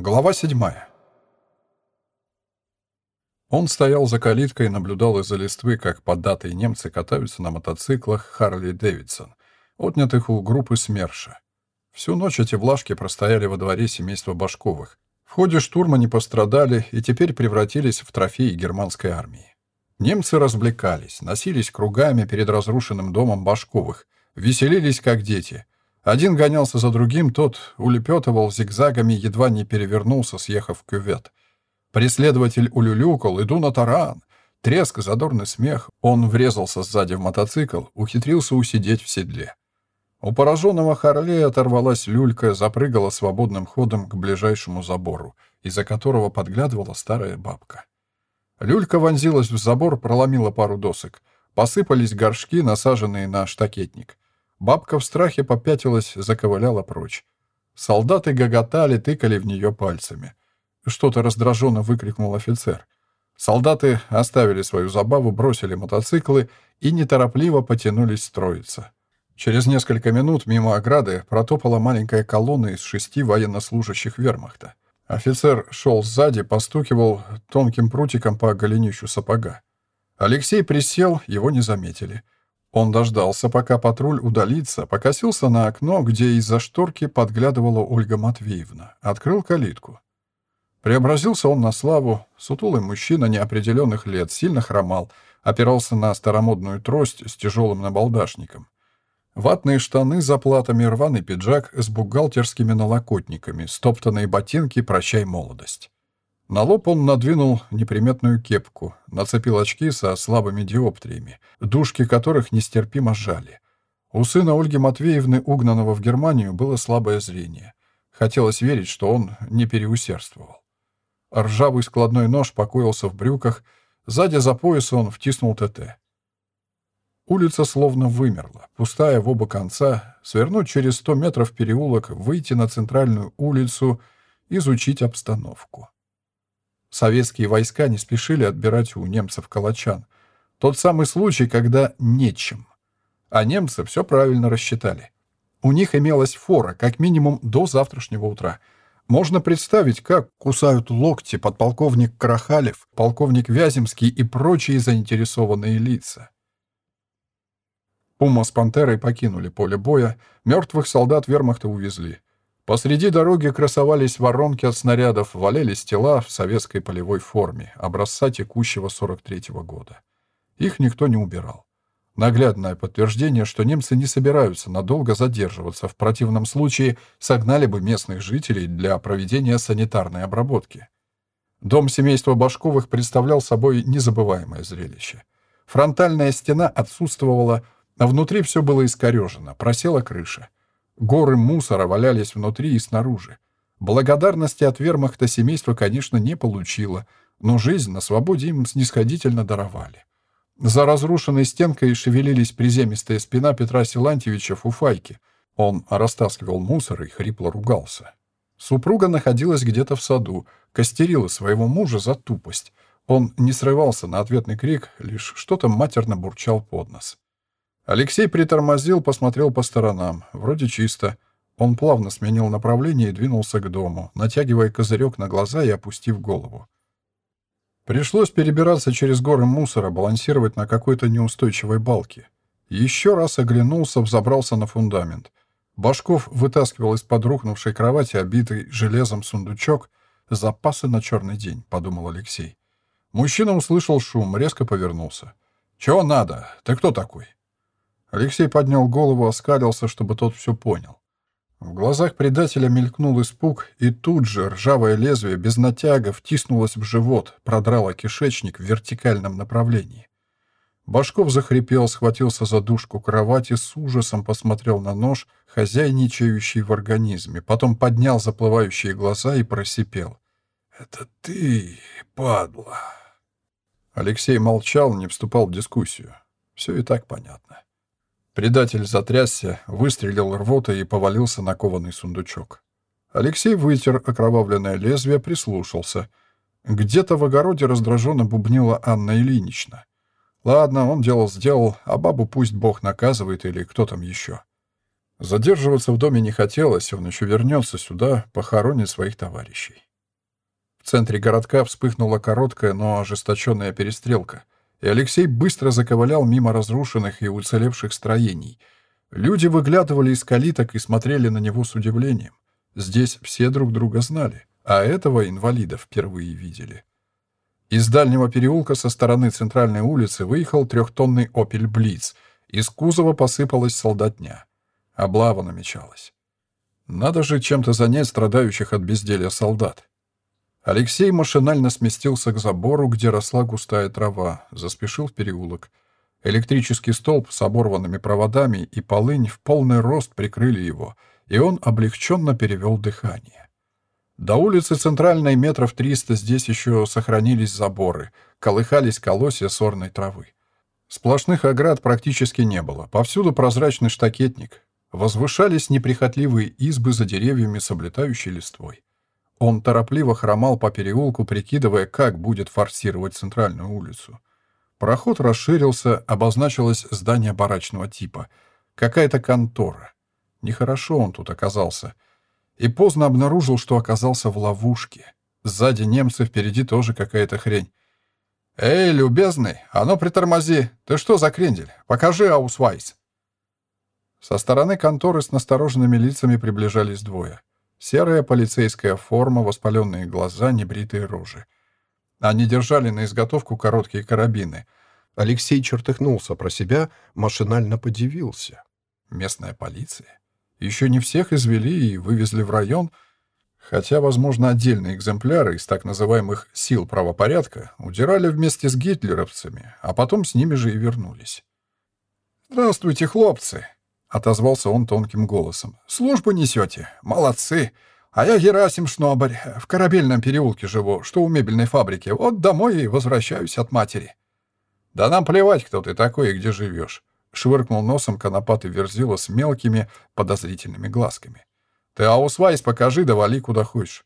Глава седьмая. Он стоял за калиткой и наблюдал из-за листвы, как поддатые немцы катаются на мотоциклах Харли Дэвидсон, отнятых у группы СМЕРШа. Всю ночь эти влажки простояли во дворе семейства Башковых. В ходе штурма не пострадали и теперь превратились в трофеи германской армии. Немцы развлекались, носились кругами перед разрушенным домом Башковых, веселились как дети — один гонялся за другим, тот улепетывал зигзагами, едва не перевернулся, съехав в кювет. Преследователь улюлюкал, иду на таран. Треск, задорный смех. Он врезался сзади в мотоцикл, ухитрился усидеть в седле. У пораженного Харлея оторвалась люлька, запрыгала свободным ходом к ближайшему забору, из-за которого подглядывала старая бабка. Люлька вонзилась в забор, проломила пару досок. Посыпались горшки, насаженные на штакетник. Бабка в страхе попятилась, заковыляла прочь. Солдаты гоготали, тыкали в нее пальцами. Что-то раздраженно выкрикнул офицер. Солдаты оставили свою забаву, бросили мотоциклы и неторопливо потянулись строиться. Через несколько минут мимо ограды протопала маленькая колонна из шести военнослужащих вермахта. Офицер шел сзади, постукивал тонким прутиком по голенищу сапога. Алексей присел, его не заметили. Он дождался, пока патруль удалится, покосился на окно, где из-за шторки подглядывала Ольга Матвеевна, открыл калитку. Преобразился он на славу. Сутулый мужчина неопределенных лет, сильно хромал, опирался на старомодную трость с тяжелым набалдашником. Ватные штаны за платами, рваный пиджак с бухгалтерскими налокотниками, стоптанные ботинки «Прощай, молодость». На лоб он надвинул неприметную кепку, нацепил очки со слабыми диоптриями, дужки которых нестерпимо жали. У сына Ольги Матвеевны, угнанного в Германию, было слабое зрение. Хотелось верить, что он не переусердствовал. Ржавый складной нож покоился в брюках, сзади за пояс он втиснул ТТ. Улица словно вымерла, пустая в оба конца, свернуть через сто метров переулок, выйти на центральную улицу, изучить обстановку. Советские войска не спешили отбирать у немцев калачан. Тот самый случай, когда нечем. А немцы все правильно рассчитали. У них имелась фора, как минимум, до завтрашнего утра. Можно представить, как кусают локти подполковник Карахалев, полковник Вяземский и прочие заинтересованные лица. Пума с Пантерой покинули поле боя, мертвых солдат вермахта увезли. Посреди дороги красовались воронки от снарядов, валялись тела в советской полевой форме, образца текущего 43-го года. Их никто не убирал. Наглядное подтверждение, что немцы не собираются надолго задерживаться, в противном случае согнали бы местных жителей для проведения санитарной обработки. Дом семейства Башковых представлял собой незабываемое зрелище. Фронтальная стена отсутствовала, а внутри все было искорежено, просела крыша. Горы мусора валялись внутри и снаружи. Благодарности от вермахта семейство, конечно, не получило, но жизнь на свободе им снисходительно даровали. За разрушенной стенкой шевелились приземистая спина Петра Силантьевича Фуфайки. Он растаскивал мусор и хрипло ругался. Супруга находилась где-то в саду, костерила своего мужа за тупость. Он не срывался на ответный крик, лишь что-то матерно бурчал под нос. Алексей притормозил, посмотрел по сторонам. Вроде чисто. Он плавно сменил направление и двинулся к дому, натягивая козырек на глаза и опустив голову. Пришлось перебираться через горы мусора, балансировать на какой-то неустойчивой балке. Еще раз оглянулся, взобрался на фундамент. Башков вытаскивал из-под рухнувшей кровати обитый железом сундучок «Запасы на черный день», — подумал Алексей. Мужчина услышал шум, резко повернулся. «Чего надо? Ты кто такой?» Алексей поднял голову, оскалился, чтобы тот все понял. В глазах предателя мелькнул испуг, и тут же ржавое лезвие без натяга втиснулось в живот, продрало кишечник в вертикальном направлении. Башков захрипел, схватился за дужку кровати, с ужасом посмотрел на нож, хозяйничающий в организме, потом поднял заплывающие глаза и просипел. «Это ты, падла!» Алексей молчал, не вступал в дискуссию. Все и так понятно. Предатель затрясся, выстрелил рвотой и повалился на кованый сундучок. Алексей вытер окровавленное лезвие, прислушался. Где-то в огороде раздраженно бубнила Анна Ильинична. Ладно, он дело сделал, а бабу пусть Бог наказывает или кто там еще. Задерживаться в доме не хотелось, он еще вернется сюда, похоронит своих товарищей. В центре городка вспыхнула короткая, но ожесточенная перестрелка, и Алексей быстро заковылял мимо разрушенных и уцелевших строений. Люди выглядывали из калиток и смотрели на него с удивлением. Здесь все друг друга знали, а этого инвалида впервые видели. Из дальнего переулка со стороны центральной улицы выехал трехтонный «Опель Блиц». Из кузова посыпалась солдатня. Облава намечалась. Надо же чем-то занять страдающих от безделья солдат. Алексей машинально сместился к забору, где росла густая трава, заспешил в переулок. Электрический столб с оборванными проводами и полынь в полный рост прикрыли его, и он облегченно перевел дыхание. До улицы центральной метров триста здесь еще сохранились заборы, колыхались колосья сорной травы. Сплошных оград практически не было, повсюду прозрачный штакетник. Возвышались неприхотливые избы за деревьями с облетающей листвой. Он торопливо хромал по переулку, прикидывая, как будет форсировать центральную улицу. Проход расширился, обозначилось здание барачного типа. Какая-то контора. Нехорошо он тут оказался. И поздно обнаружил, что оказался в ловушке. Сзади немцы, впереди тоже какая-то хрень. «Эй, любезный, а ну притормози! Ты что за крендель? Покажи аусвайс!» Со стороны конторы с настороженными лицами приближались двое. Серая полицейская форма, воспаленные глаза, небритые рожи. Они держали на изготовку короткие карабины. Алексей чертыхнулся про себя, машинально подивился. Местная полиция? Еще не всех извели и вывезли в район, хотя, возможно, отдельные экземпляры из так называемых «сил правопорядка» удирали вместе с гитлеровцами, а потом с ними же и вернулись. «Здравствуйте, хлопцы!» — отозвался он тонким голосом. «Службу несете? Молодцы! А я Герасим Шнобарь, в Корабельном переулке живу, что у мебельной фабрики. Вот домой и возвращаюсь от матери». «Да нам плевать, кто ты такой и где живешь», — швыркнул носом конопатый верзила с мелкими подозрительными глазками. «Ты аусвайс покажи, да куда хочешь».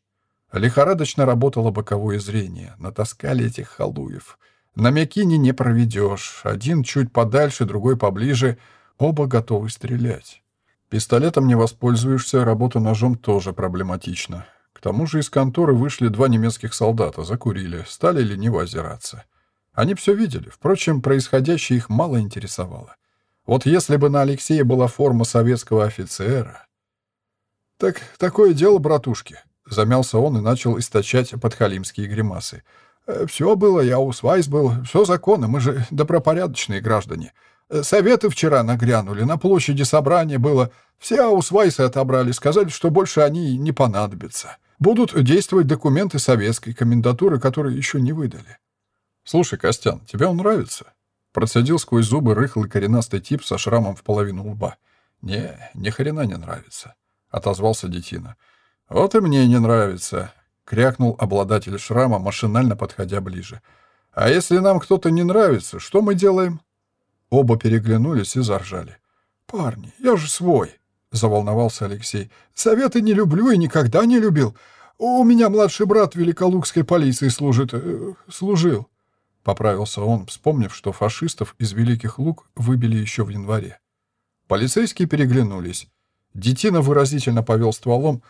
Лихорадочно работало боковое зрение. Натаскали этих холуев. На мякине не проведешь. Один чуть подальше, другой поближе — Оба готовы стрелять. Пистолетом не воспользуешься, работа ножом тоже проблематична. К тому же из конторы вышли два немецких солдата, закурили, стали лениво озираться. Они все видели, впрочем, происходящее их мало интересовало. Вот если бы на Алексея была форма советского офицера... «Так такое дело, братушки», — замялся он и начал источать подхалимские гримасы. «Э, «Все было, я у Свайс был, все законно, мы же добропорядочные граждане. Э, советы вчера нагрянули, на площади собрания было. Все аусвайсы отобрали, сказали, что больше они не понадобятся. Будут действовать документы советской комендатуры, которые еще не выдали. «Слушай, Костян, тебе он нравится?» Процедил сквозь зубы рыхлый коренастый тип со шрамом в половину лба. «Не, ни хрена не нравится», — отозвался детина. «Вот и мне не нравится», — крякнул обладатель шрама, машинально подходя ближе. «А если нам кто-то не нравится, что мы делаем?» Оба переглянулись и заржали. «Парни, я же свой!» — заволновался Алексей. «Советы не люблю и никогда не любил. У меня младший брат в Великолукской полиции служит... Э, служил». Поправился он, вспомнив, что фашистов из Великих Лук выбили еще в январе. Полицейские переглянулись. Детина выразительно повел стволом.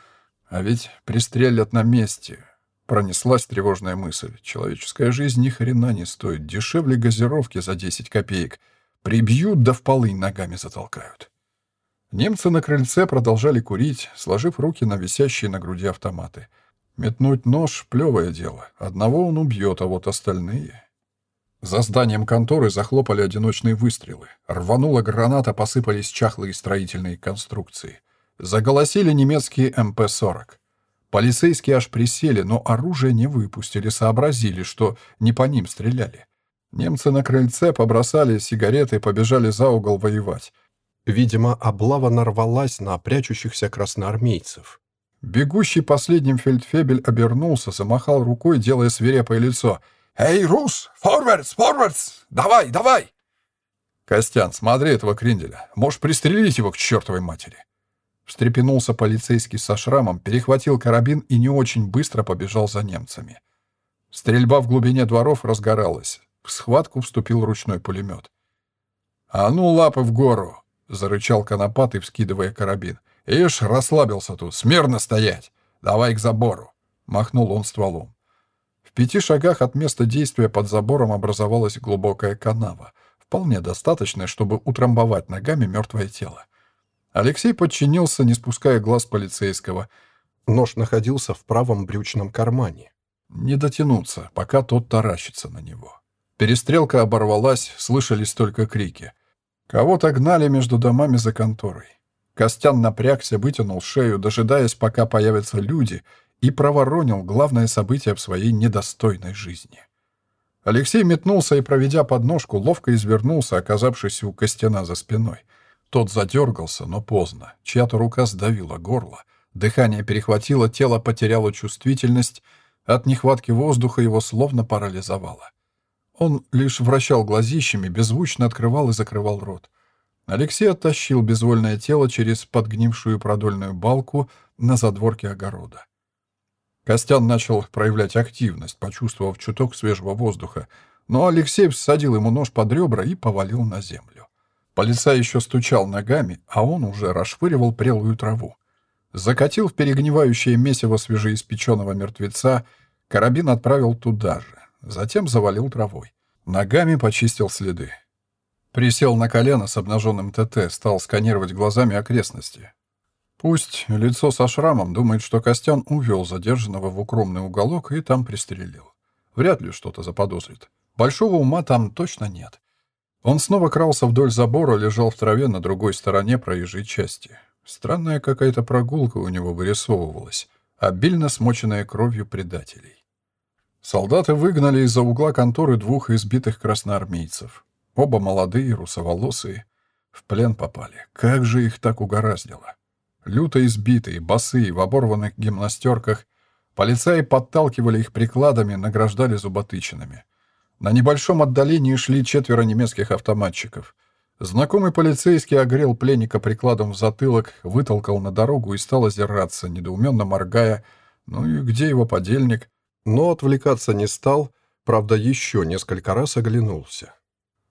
«А ведь пристрелят на месте». Пронеслась тревожная мысль. Человеческая жизнь ни хрена не стоит. Дешевле газировки за 10 копеек — Прибьют, да в полы ногами затолкают. Немцы на крыльце продолжали курить, сложив руки на висящие на груди автоматы. Метнуть нож — плевое дело. Одного он убьет, а вот остальные... За зданием конторы захлопали одиночные выстрелы. Рванула граната, посыпались чахлые строительные конструкции. Заголосили немецкие МП-40. Полицейские аж присели, но оружие не выпустили, сообразили, что не по ним стреляли. Немцы на крыльце побросали сигареты и побежали за угол воевать. Видимо, облава нарвалась на прячущихся красноармейцев. Бегущий последним фельдфебель обернулся, замахал рукой, делая свирепое лицо. «Эй, Рус! Форвардс! Форвардс! Давай, давай!» «Костян, смотри этого кренделя. Можешь пристрелить его к чертовой матери!» Встрепенулся полицейский со шрамом, перехватил карабин и не очень быстро побежал за немцами. Стрельба в глубине дворов разгоралась. В схватку вступил ручной пулемет. «А ну, лапы в гору!» — зарычал конопатый, вскидывая карабин. «Ишь, расслабился тут. Смирно стоять! Давай к забору!» — махнул он стволом. пяти шагах от места действия под забором образовалась глубокая канава, вполне достаточная, чтобы утрамбовать ногами мертвое тело. Алексей подчинился, не спуская глаз полицейского. Нож находился в правом брючном кармане. Не дотянуться, пока тот таращится на него. Перестрелка оборвалась, слышались только крики. Кого-то гнали между домами за конторой. Костян напрягся, вытянул шею, дожидаясь, пока появятся люди, и проворонил главное событие в своей недостойной жизни. Алексей метнулся и, проведя подножку, ловко извернулся, оказавшись у Костяна за спиной. Тот задергался, но поздно. Чья-то рука сдавила горло. Дыхание перехватило, тело потеряло чувствительность. От нехватки воздуха его словно парализовало. Он лишь вращал глазищами, беззвучно открывал и закрывал рот. Алексей оттащил безвольное тело через подгнившую продольную балку на задворке огорода. Костян начал проявлять активность, почувствовав чуток свежего воздуха, но Алексей всадил ему нож под ребра и повалил на землю. Полицай еще стучал ногами, а он уже расшвыривал прелую траву. Закатил в перегнивающее месиво свежеиспеченного мертвеца, карабин отправил туда же, затем завалил травой. Ногами почистил следы. Присел на колено с обнаженным ТТ, стал сканировать глазами окрестности. Пусть лицо со шрамом думает, что Костян увел задержанного в укромный уголок и там пристрелил. Вряд ли что-то заподозрит. Большого ума там точно нет. Он снова крался вдоль забора, лежал в траве на другой стороне проезжей части. Странная какая-то прогулка у него вырисовывалась, обильно смоченная кровью предателей. Солдаты выгнали из-за угла конторы двух избитых красноармейцев. Оба молодые, русоволосые. В плен попали. Как же их так угораздило. Люто избитые, босые, в оборванных гимнастерках. Полицаи подталкивали их прикладами, награждали зуботычинами. На небольшом отдалении шли четверо немецких автоматчиков. Знакомый полицейский огрел пленника прикладом в затылок, вытолкал на дорогу и стал озираться, недоуменно моргая. Ну и где его подельник? Но отвлекаться не стал, правда, еще несколько раз оглянулся.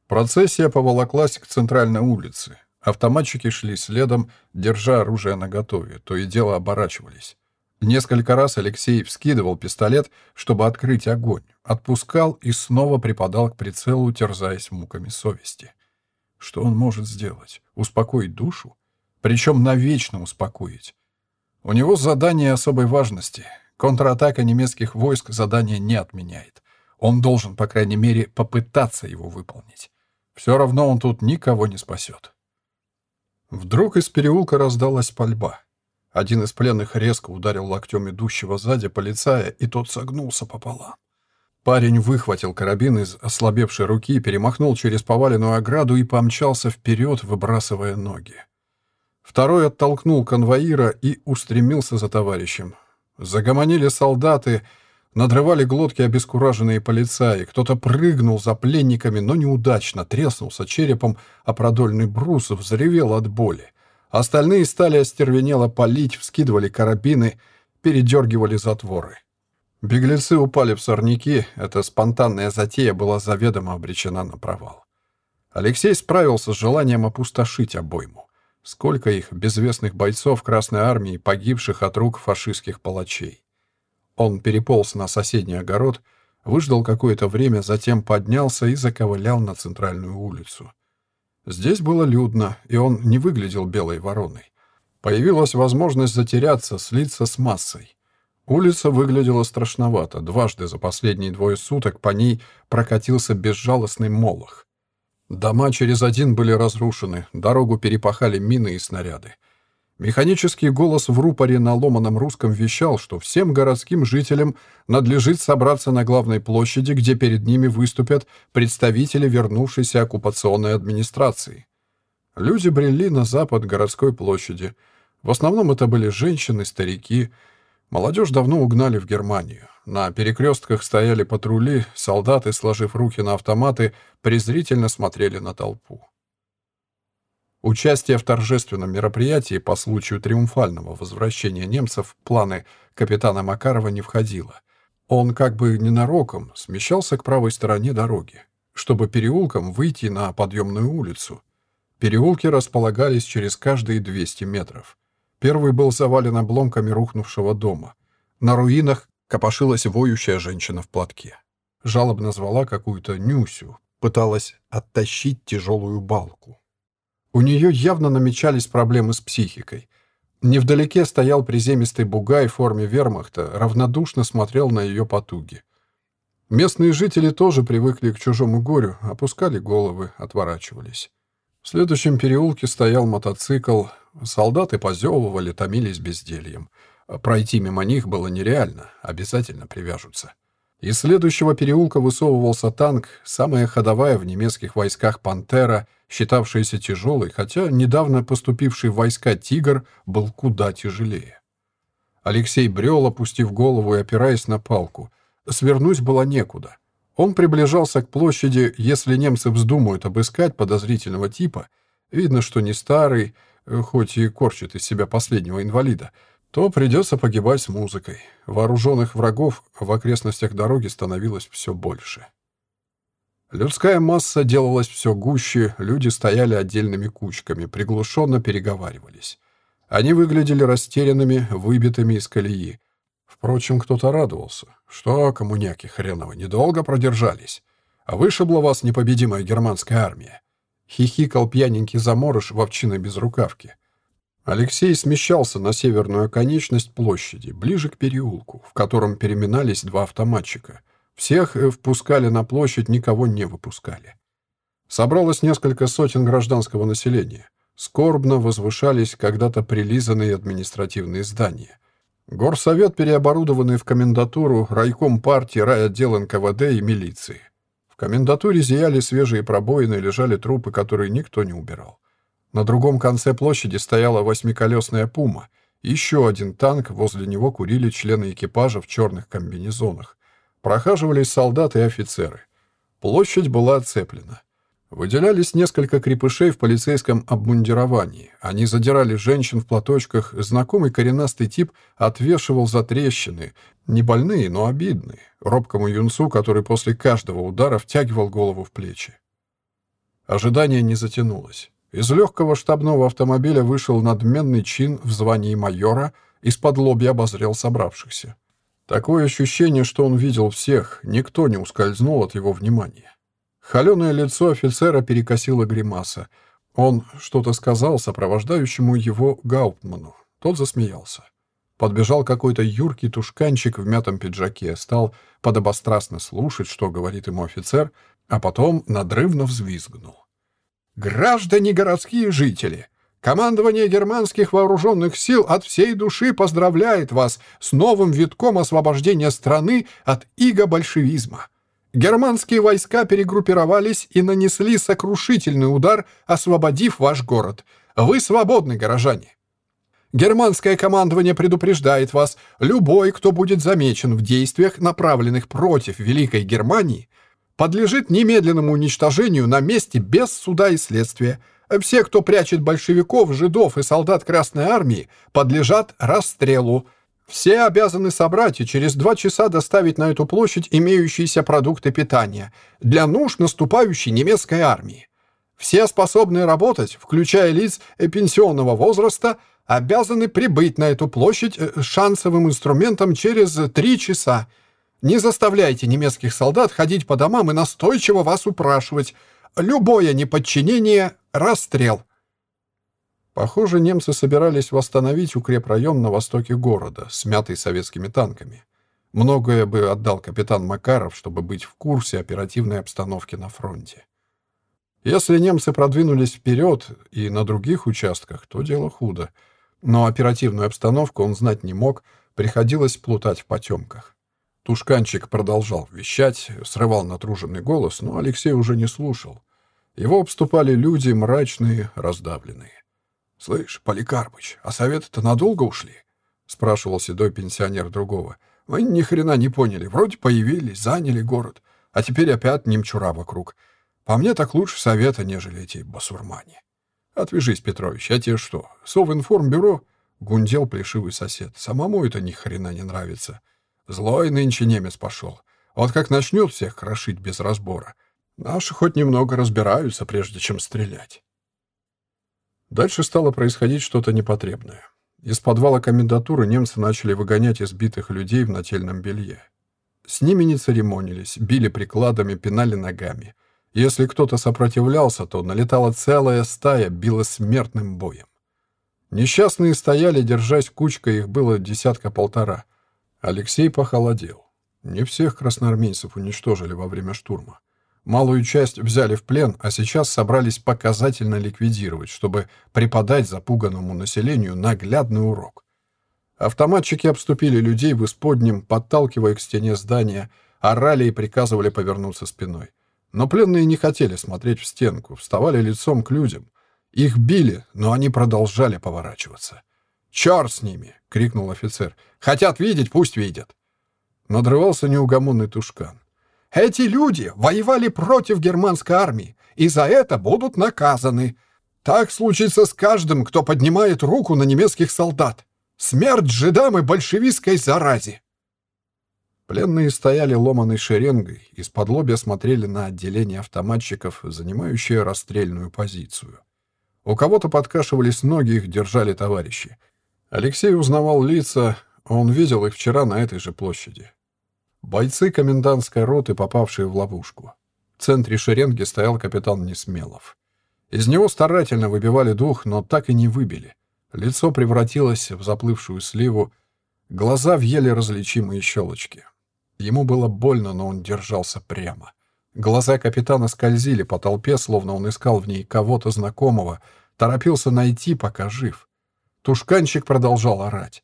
Процессия поволоклась к центральной улице. Автоматчики шли следом, держа оружие наготове, то и дело оборачивались. Несколько раз Алексей вскидывал пистолет, чтобы открыть огонь, отпускал и снова припадал к прицелу, терзаясь муками совести. Что он может сделать? Успокоить душу? Причем навечно успокоить. У него задание особой важности. Контратака немецких войск задание не отменяет. Он должен, по крайней мере, попытаться его выполнить. Все равно он тут никого не спасет. Вдруг из переулка раздалась пальба. Один из пленных резко ударил локтем идущего сзади полицая, и тот согнулся пополам. Парень выхватил карабин из ослабевшей руки, перемахнул через поваленную ограду и помчался вперед, выбрасывая ноги. Второй оттолкнул конвоира и устремился за товарищем. Загомонили солдаты — Надрывали глотки обескураженные полицаи. Кто-то прыгнул за пленниками, но неудачно, треснулся черепом, а продольный брус взревел от боли. Остальные стали остервенело палить, вскидывали карабины, передергивали затворы. Беглецы упали в сорняки, эта спонтанная затея была заведомо обречена на провал. Алексей справился с желанием опустошить обойму. Сколько их, безвестных бойцов Красной Армии, погибших от рук фашистских палачей. Он переполз на соседний огород, выждал какое-то время, затем поднялся и заковылял на центральную улицу. Здесь было людно, и он не выглядел белой вороной. Появилась возможность затеряться, слиться с массой. Улица выглядела страшновато. Дважды за последние двое суток по ней прокатился безжалостный молох. Дома через один были разрушены, дорогу перепахали мины и снаряды. Механический голос в рупоре на ломаном русском вещал, что всем городским жителям надлежит собраться на главной площади, где перед ними выступят представители вернувшейся оккупационной администрации. Люди брели на запад городской площади. В основном это были женщины, старики. Молодежь давно угнали в Германию. На перекрестках стояли патрули, солдаты, сложив руки на автоматы, презрительно смотрели на толпу. Участие в торжественном мероприятии по случаю триумфального возвращения немцев в планы капитана Макарова не входило. Он как бы ненароком смещался к правой стороне дороги, чтобы переулком выйти на подъемную улицу. Переулки располагались через каждые 200 метров. Первый был завален обломками рухнувшего дома. На руинах копошилась воющая женщина в платке. Жалобно звала какую-то Нюсю, пыталась оттащить тяжелую балку. У нее явно намечались проблемы с психикой. Невдалеке стоял приземистый бугай в форме вермахта, равнодушно смотрел на ее потуги. Местные жители тоже привыкли к чужому горю, опускали головы, отворачивались. В следующем переулке стоял мотоцикл, солдаты позевывали, томились бездельем. Пройти мимо них было нереально, обязательно привяжутся. Из следующего переулка высовывался танк, самая ходовая в немецких войсках «Пантера», считавшаяся тяжелой, хотя недавно поступивший в войска «Тигр» был куда тяжелее. Алексей брел, опустив голову и опираясь на палку. Свернуть было некуда. Он приближался к площади, если немцы вздумают обыскать подозрительного типа, видно, что не старый, хоть и корчит из себя последнего инвалида, то придется погибать с музыкой. Вооруженных врагов в окрестностях дороги становилось все больше. Людская масса делалась все гуще, люди стояли отдельными кучками, приглушенно переговаривались. Они выглядели растерянными, выбитыми из колеи. Впрочем, кто-то радовался. Что, коммуняки хреново, недолго продержались. А вышибла вас непобедимая германская армия. Хихикал пьяненький заморыш в овчиной безрукавке. Алексей смещался на северную оконечность площади, ближе к переулку, в котором переминались два автоматчика. Всех э, впускали на площадь, никого не выпускали. Собралось несколько сотен гражданского населения. Скорбно возвышались когда-то прилизанные административные здания. Горсовет, переоборудованный в комендатуру, райком партии, райотдел НКВД и милиции. В комендатуре зияли свежие пробоины, лежали трупы, которые никто не убирал. На другом конце площади стояла восьмиколесная «Пума». Еще один танк, возле него курили члены экипажа в черных комбинезонах. Прохаживались солдаты и офицеры. Площадь была оцеплена. Выделялись несколько крепышей в полицейском обмундировании. Они задирали женщин в платочках, знакомый коренастый тип отвешивал за трещины, не больные, но обидные, робкому юнцу, который после каждого удара втягивал голову в плечи. Ожидание не затянулось. Из легкого штабного автомобиля вышел надменный чин в звании майора, из-под лобья обозрел собравшихся. Такое ощущение, что он видел всех, никто не ускользнул от его внимания. Холеное лицо офицера перекосило гримаса. Он что-то сказал сопровождающему его Гауптману. Тот засмеялся. Подбежал какой-то юркий тушканчик в мятом пиджаке, стал подобострастно слушать, что говорит ему офицер, а потом надрывно взвизгнул. «Граждане городские жители! Командование германских вооруженных сил от всей души поздравляет вас с новым витком освобождения страны от иго-большевизма!» Германские войска перегруппировались и нанесли сокрушительный удар, освободив ваш город. Вы свободны, горожане. Германское командование предупреждает вас, любой, кто будет замечен в действиях, направленных против Великой Германии, подлежит немедленному уничтожению на месте без суда и следствия. Все, кто прячет большевиков, жидов и солдат Красной Армии, подлежат расстрелу. Все обязаны собрать и через два часа доставить на эту площадь имеющиеся продукты питания для нужд наступающей немецкой армии. Все способные работать, включая лиц пенсионного возраста, обязаны прибыть на эту площадь э, шансовым инструментом через три часа. Не заставляйте немецких солдат ходить по домам и настойчиво вас упрашивать. Любое неподчинение — расстрел. Похоже, немцы собирались восстановить укрепрайон на востоке города, смятый советскими танками. Многое бы отдал капитан Макаров, чтобы быть в курсе оперативной обстановки на фронте. Если немцы продвинулись вперед и на других участках, то дело худо. Но оперативную обстановку он знать не мог, приходилось плутать в потемках. Тушканчик продолжал вещать, срывал натруженный голос, но Алексей уже не слушал. Его обступали люди мрачные, раздавленные. «Слышь, Поликарпыч, а советы-то надолго ушли?» — спрашивал седой пенсионер другого. «Мы ни хрена не поняли. Вроде появились, заняли город, а теперь опять немчура вокруг. По мне так лучше совета, нежели эти басурмане». «Отвяжись, Петрович, а тебе что, Совинформбюро?» — гундел плешивый сосед. «Самому это ни хрена не нравится. Злой нынче немец пошел. Вот как начнет всех крошить без разбора. Наши хоть немного разбираются, прежде чем стрелять». Дальше стало происходить что-то непотребное. Из подвала комендатуры немцы начали выгонять избитых людей в нательном белье. С ними не церемонились, били прикладами, пинали ногами. Если кто-то сопротивлялся, то налетала целая стая, била смертным боем. Несчастные стояли, держась кучкой, их было десятка-полтора. Алексей похолодел. Не всех красноармейцев уничтожили во время штурма. Малую часть взяли в плен, а сейчас собрались показательно ликвидировать, чтобы преподать запуганному населению наглядный урок. Автоматчики обступили людей в исподнем, подталкивая к стене здания, орали и приказывали повернуться спиной. Но пленные не хотели смотреть в стенку, вставали лицом к людям. Их били, но они продолжали поворачиваться. «Черт с ними!» — крикнул офицер. «Хотят видеть, пусть видят!» Надрывался неугомонный тушкан. Эти люди воевали против германской армии, и за это будут наказаны. Так случится с каждым, кто поднимает руку на немецких солдат. Смерть жидам и большевистской заразе!» Пленные стояли ломаной шеренгой, из-под лобья смотрели на отделение автоматчиков, занимающее расстрельную позицию. У кого-то подкашивались ноги, их держали товарищи. Алексей узнавал лица, он видел их вчера на этой же площади. Бойцы комендантской роты, попавшие в ловушку. В центре шеренги стоял капитан Несмелов. Из него старательно выбивали дух, но так и не выбили. Лицо превратилось в заплывшую сливу, глаза в еле различимые щелочки. Ему было больно, но он держался прямо. Глаза капитана скользили по толпе, словно он искал в ней кого-то знакомого, торопился найти, пока жив. Тушканчик продолжал орать.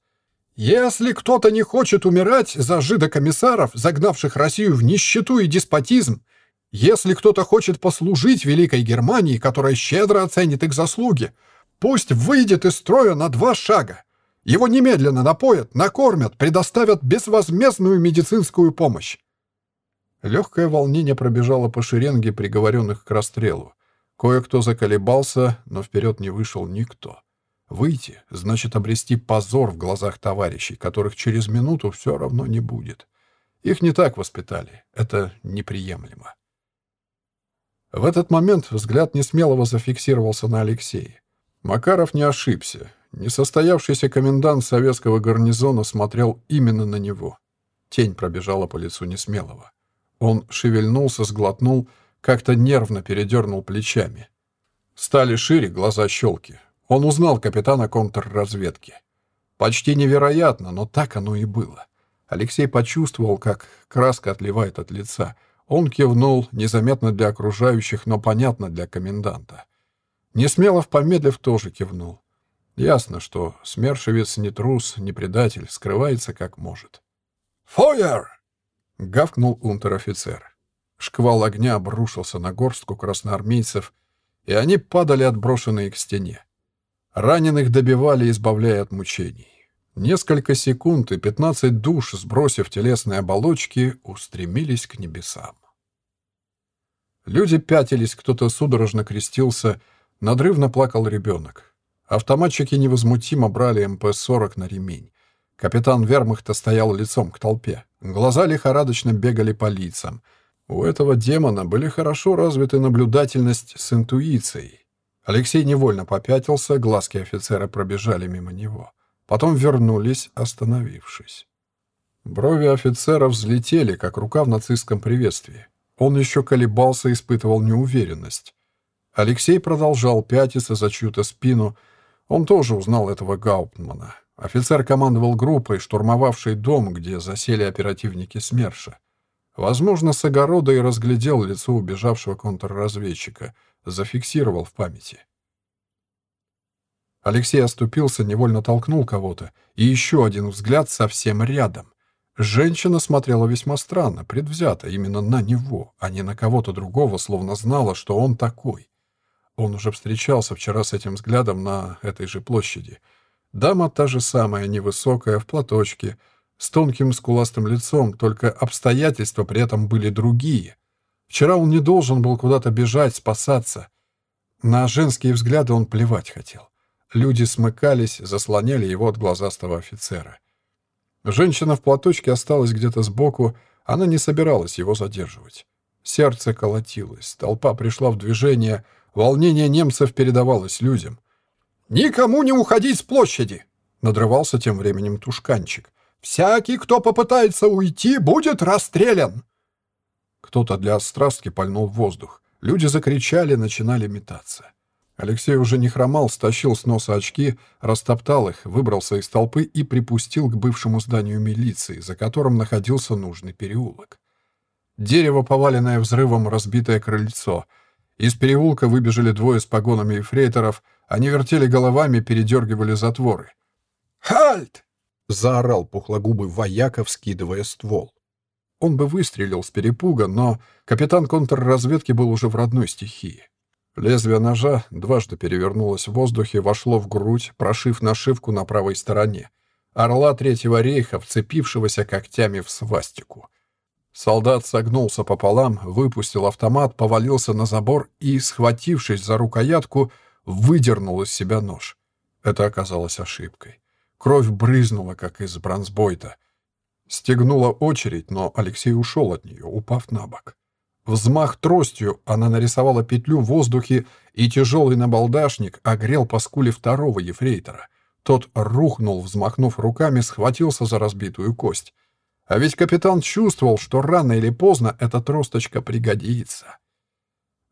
Если кто-то не хочет умирать за жидокомиссаров, загнавших Россию в нищету и деспотизм, если кто-то хочет послужить Великой Германии, которая щедро оценит их заслуги, пусть выйдет из строя на два шага. Его немедленно напоят, накормят, предоставят безвозмездную медицинскую помощь. Легкое волнение пробежало по шеренге приговоренных к расстрелу. Кое-кто заколебался, но вперед не вышел никто. Выйти — значит обрести позор в глазах товарищей, которых через минуту все равно не будет. Их не так воспитали. Это неприемлемо. В этот момент взгляд несмелого зафиксировался на Алексее. Макаров не ошибся. Несостоявшийся комендант советского гарнизона смотрел именно на него. Тень пробежала по лицу несмелого. Он шевельнулся, сглотнул, как-то нервно передернул плечами. Стали шире глаза щелки. Он узнал капитана контрразведки. Почти невероятно, но так оно и было. Алексей почувствовал, как краска отливает от лица. Он кивнул, незаметно для окружающих, но понятно для коменданта. Несмелов, помедлив, тоже кивнул. Ясно, что смершевец не трус, не предатель, скрывается как может. «Фойер!» — гавкнул унтер-офицер. Шквал огня обрушился на горстку красноармейцев, и они падали, отброшенные к стене. Раненых добивали, избавляя от мучений. Несколько секунд и пятнадцать душ, сбросив телесные оболочки, устремились к небесам. Люди пятились, кто-то судорожно крестился, надрывно плакал ребенок. Автоматчики невозмутимо брали МП-40 на ремень. Капитан вермахта стоял лицом к толпе. Глаза лихорадочно бегали по лицам. У этого демона были хорошо развиты наблюдательность с интуицией. Алексей невольно попятился, глазки офицера пробежали мимо него. Потом вернулись, остановившись. Брови офицера взлетели, как рука в нацистском приветствии. Он еще колебался, испытывал неуверенность. Алексей продолжал пятиться за чью-то спину. Он тоже узнал этого Гауптмана. Офицер командовал группой, штурмовавшей дом, где засели оперативники СМЕРШа. Возможно, с огорода и разглядел лицо убежавшего контрразведчика — зафиксировал в памяти. Алексей оступился, невольно толкнул кого-то, и еще один взгляд совсем рядом. Женщина смотрела весьма странно, предвзято, именно на него, а не на кого-то другого, словно знала, что он такой. Он уже встречался вчера с этим взглядом на этой же площади. Дама та же самая, невысокая, в платочке, с тонким скуластым лицом, только обстоятельства при этом были другие. Вчера он не должен был куда-то бежать, спасаться. На женские взгляды он плевать хотел. Люди смыкались, заслоняли его от глазастого офицера. Женщина в платочке осталась где-то сбоку, она не собиралась его задерживать. Сердце колотилось, толпа пришла в движение, волнение немцев передавалось людям. «Никому не уходить с площади!» — Надрывался тем временем тушканчик. «Всякий, кто попытается уйти, будет расстрелян!» Кто-то для острастки пальнул в воздух. Люди закричали, начинали метаться. Алексей уже не хромал, стащил с носа очки, растоптал их, выбрался из толпы и припустил к бывшему зданию милиции, за которым находился нужный переулок. Дерево, поваленное взрывом, разбитое крыльцо. Из переулка выбежали двое с погонами эфрейторов. Они вертели головами, передергивали затворы. «Хальт!» — заорал пухлогубый вояка, вскидывая ствол. Он бы выстрелил с перепуга, но капитан контрразведки был уже в родной стихии. Лезвие ножа дважды перевернулось в воздухе, вошло в грудь, прошив нашивку на правой стороне. Орла Третьего рейха, вцепившегося когтями в свастику. Солдат согнулся пополам, выпустил автомат, повалился на забор и, схватившись за рукоятку, выдернул из себя нож. Это оказалось ошибкой. Кровь брызнула, как из бронзбойта — Стегнула очередь, но Алексей ушел от нее, упав на бок. Взмах тростью, она нарисовала петлю в воздухе, и тяжелый набалдашник огрел по скуле второго ефрейтора. Тот рухнул, взмахнув руками, схватился за разбитую кость. А ведь капитан чувствовал, что рано или поздно эта тросточка пригодится.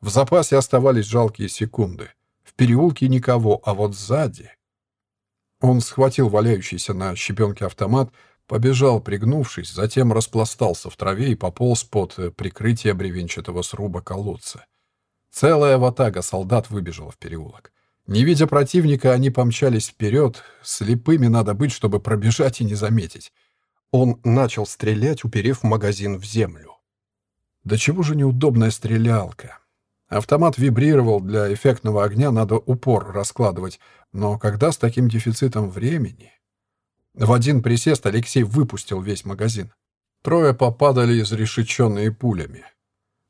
В запасе оставались жалкие секунды. В переулке никого, а вот сзади... Он схватил валяющийся на щепенке автомат, Побежал, пригнувшись, затем распластался в траве и пополз под э, прикрытие бревенчатого сруба колодца. Целая ватага солдат выбежала в переулок. Не видя противника, они помчались вперед. Слепыми надо быть, чтобы пробежать и не заметить. Он начал стрелять, уперев магазин в землю. Да чего же неудобная стрелялка. Автомат вибрировал, для эффектного огня надо упор раскладывать, но когда с таким дефицитом времени... В один присест Алексей выпустил весь магазин. Трое попадали изрешеченные пулями.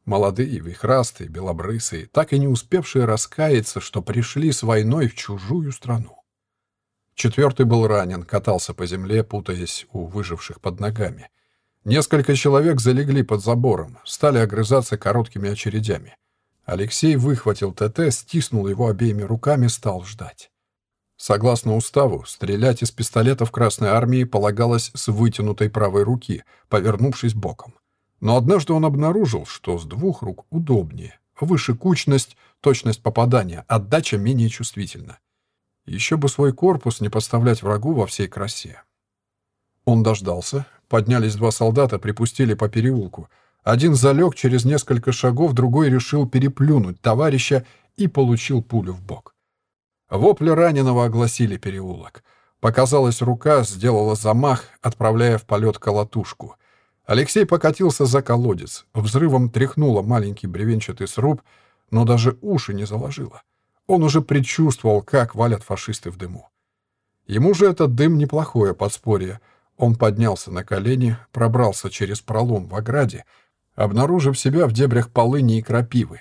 Молодые, вихрастые, белобрысые, так и не успевшие раскаяться, что пришли с войной в чужую страну. Четвертый был ранен, катался по земле, путаясь у выживших под ногами. Несколько человек залегли под забором, стали огрызаться короткими очередями. Алексей выхватил ТТ, стиснул его обеими руками, стал ждать. Согласно уставу, стрелять из пистолета в Красной Армии полагалось с вытянутой правой руки, повернувшись боком. Но однажды он обнаружил, что с двух рук удобнее. Выше кучность, точность попадания, отдача менее чувствительна. Еще бы свой корпус не подставлять врагу во всей красе. Он дождался. Поднялись два солдата, припустили по переулку. Один залег через несколько шагов, другой решил переплюнуть товарища и получил пулю в бок. Вопли раненого огласили переулок. Показалась рука, сделала замах, отправляя в полет колотушку. Алексей покатился за колодец. Взрывом тряхнуло маленький бревенчатый сруб, но даже уши не заложило. Он уже предчувствовал, как валят фашисты в дыму. Ему же этот дым неплохое подспорье. Он поднялся на колени, пробрался через пролом в ограде, обнаружив себя в дебрях полыни и крапивы.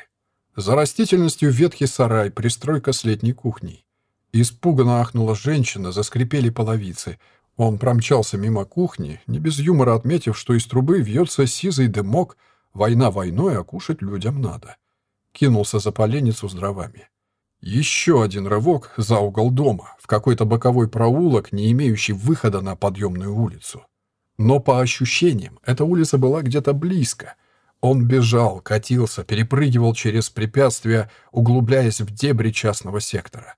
За растительностью ветхий сарай, пристройка с летней кухней. Испуганно ахнула женщина, заскрипели половицы. Он промчался мимо кухни, не без юмора отметив, что из трубы вьется сизый дымок, война войной, а кушать людям надо. Кинулся за поленницу с дровами. Еще один рывок за угол дома, в какой-то боковой проулок, не имеющий выхода на подъемную улицу. Но по ощущениям, эта улица была где-то близко — он бежал, катился, перепрыгивал через препятствия, углубляясь в дебри частного сектора.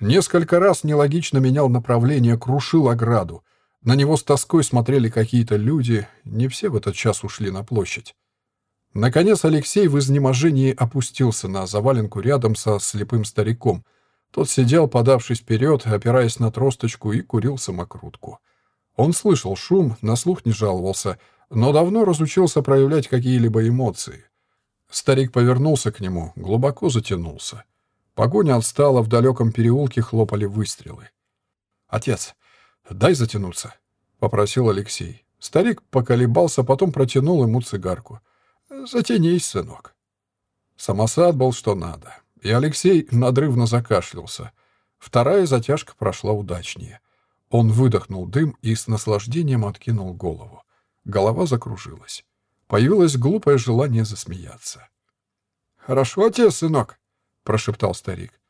Несколько раз нелогично менял направление, крушил ограду. На него с тоской смотрели какие-то люди, не все в этот час ушли на площадь. Наконец Алексей в изнеможении опустился на заваленку рядом со слепым стариком. Тот сидел, подавшись вперед, опираясь на тросточку, и курил самокрутку. Он слышал шум, на слух не жаловался — но давно разучился проявлять какие-либо эмоции. Старик повернулся к нему, глубоко затянулся. Погоня отстала, в далеком переулке хлопали выстрелы. «Отец, дай затянуться», — попросил Алексей. Старик поколебался, потом протянул ему цигарку. «Затянись, сынок». Самосад был что надо, и Алексей надрывно закашлялся. Вторая затяжка прошла удачнее. Он выдохнул дым и с наслаждением откинул голову. Голова закружилась. Появилось глупое желание засмеяться. «Хорошо, отец, сынок», — прошептал старик.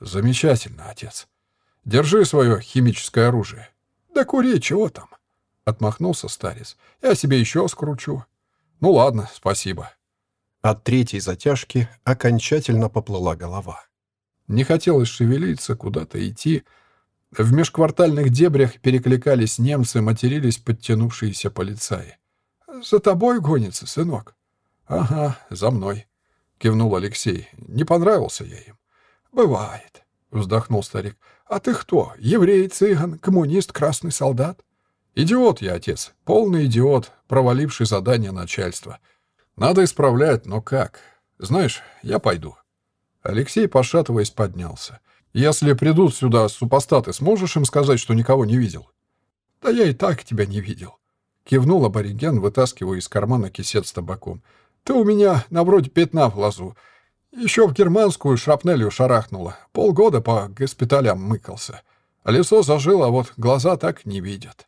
«Замечательно, отец. Держи свое химическое оружие». «Да кури, чего там?» — отмахнулся старец. «Я себе еще скручу». «Ну ладно, спасибо». От третьей затяжки окончательно поплыла голова. Не хотелось шевелиться, куда-то идти. В межквартальных дебрях перекликались немцы, матерились подтянувшиеся полицаи. «За тобой гонится, сынок?» «Ага, за мной», — кивнул Алексей. «Не понравился я им». «Бывает», — вздохнул старик. «А ты кто? Еврей, цыган, коммунист, красный солдат?» «Идиот я, отец. Полный идиот, проваливший задание начальства. Надо исправлять, но как? Знаешь, я пойду». Алексей, пошатываясь, поднялся. «Если придут сюда супостаты, сможешь им сказать, что никого не видел?» «Да я и так тебя не видел», — кивнул абориген, вытаскивая из кармана кисет с табаком. «Ты у меня на вроде пятна в глазу. Еще в германскую шрапнелью шарахнуло. Полгода по госпиталям мыкался. Лицо зажило, а вот глаза так не видят».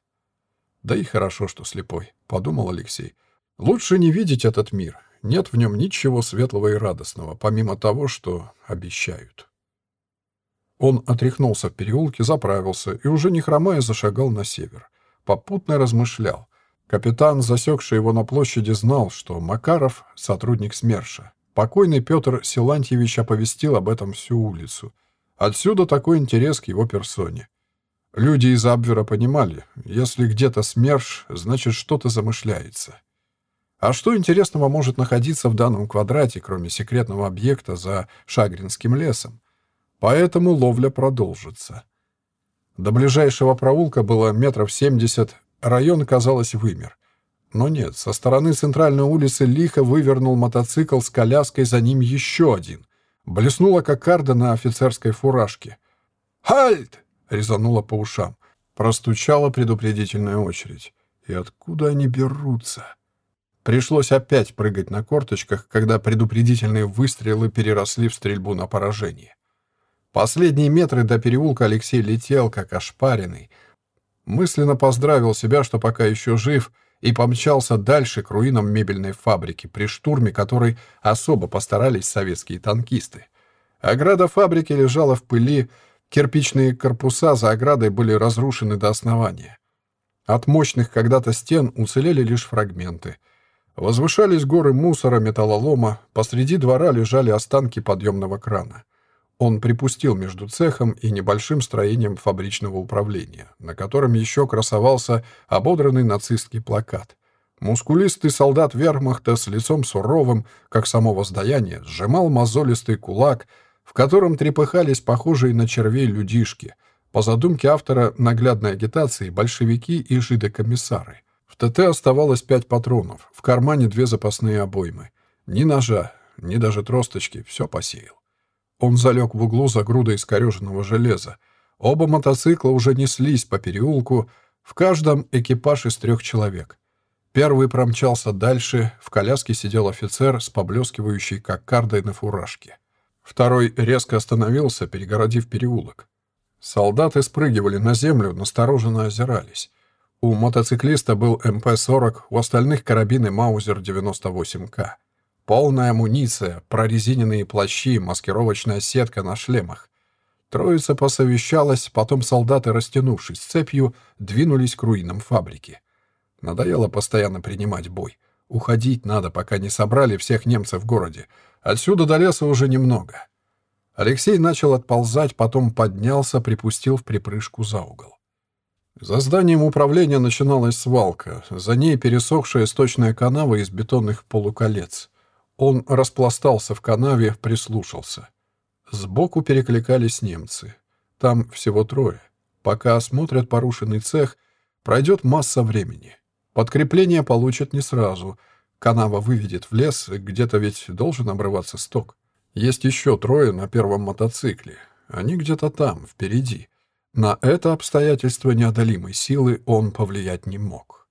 «Да и хорошо, что слепой», — подумал Алексей. «Лучше не видеть этот мир, нет в нем ничего светлого и радостного, помимо того, что обещают. Он отряхнулся в переулке, заправился и, уже не хромая, зашагал на север. Попутно размышлял. Капитан, засекший его на площади, знал, что Макаров — сотрудник СМЕРШа. Покойный Петр Силантьевич оповестил об этом всю улицу. Отсюда такой интерес к его персоне. Люди из Абвера понимали, если где-то СМЕРШ, значит, что-то замышляется. А что интересного может находиться в данном квадрате, кроме секретного объекта за Шагринским лесом? Поэтому ловля продолжится. До ближайшего проулка было метров семьдесят, район, казалось, вымер. Но нет, со стороны центральной улицы лихо вывернул мотоцикл с коляской, за ним еще один. Блеснула кокарда на офицерской фуражке. «Хальт!» — резанула по ушам. Простучала предупредительная очередь. И откуда они берутся? Пришлось опять прыгать на корточках, когда предупредительные выстрелы переросли в стрельбу на поражение. Последние метры до переулка Алексей летел, как ошпаренный. Мысленно поздравил себя, что пока еще жив, и помчался дальше к руинам мебельной фабрики, при штурме которой особо постарались советские танкисты. Ограда фабрики лежала в пыли, кирпичные корпуса за оградой были разрушены до основания. От мощных когда-то стен уцелели лишь фрагменты — Возвышались горы мусора, металлолома, посреди двора лежали останки подъемного крана. Он припустил между цехом и небольшим строением фабричного управления, на котором еще красовался ободранный нацистский плакат. Мускулистый солдат вермахта с лицом суровым, как само воздаяние, сжимал мозолистый кулак, в котором трепыхались похожие на червей людишки, по задумке автора наглядной агитации большевики и жидокомиссары. ТТ оставалось пять патронов, в кармане две запасные обоймы. Ни ножа, ни даже тросточки, все посеял. Он залег в углу за грудой искореженного железа. Оба мотоцикла уже неслись по переулку, в каждом экипаж из трех человек. Первый промчался дальше, в коляске сидел офицер с поблескивающей кокардой на фуражке. Второй резко остановился, перегородив переулок. Солдаты спрыгивали на землю, настороженно озирались. У мотоциклиста был МП-40, у остальных карабины Маузер 98К. Полная амуниция, прорезиненные плащи, маскировочная сетка на шлемах. Троица посовещалась, потом солдаты, растянувшись цепью, двинулись к руинам фабрики. Надоело постоянно принимать бой. Уходить надо, пока не собрали всех немцев в городе. Отсюда до леса уже немного. Алексей начал отползать, потом поднялся, припустил в припрыжку за угол. За зданием управления начиналась свалка, за ней пересохшая сточная канава из бетонных полуколец. Он распластался в канаве, прислушался. Сбоку перекликались немцы. Там всего трое. Пока осмотрят порушенный цех, пройдет масса времени. Подкрепление получат не сразу. Канава выведет в лес, где-то ведь должен обрываться сток. Есть еще трое на первом мотоцикле. Они где-то там, впереди. На это обстоятельство неодолимой силы он повлиять не мог.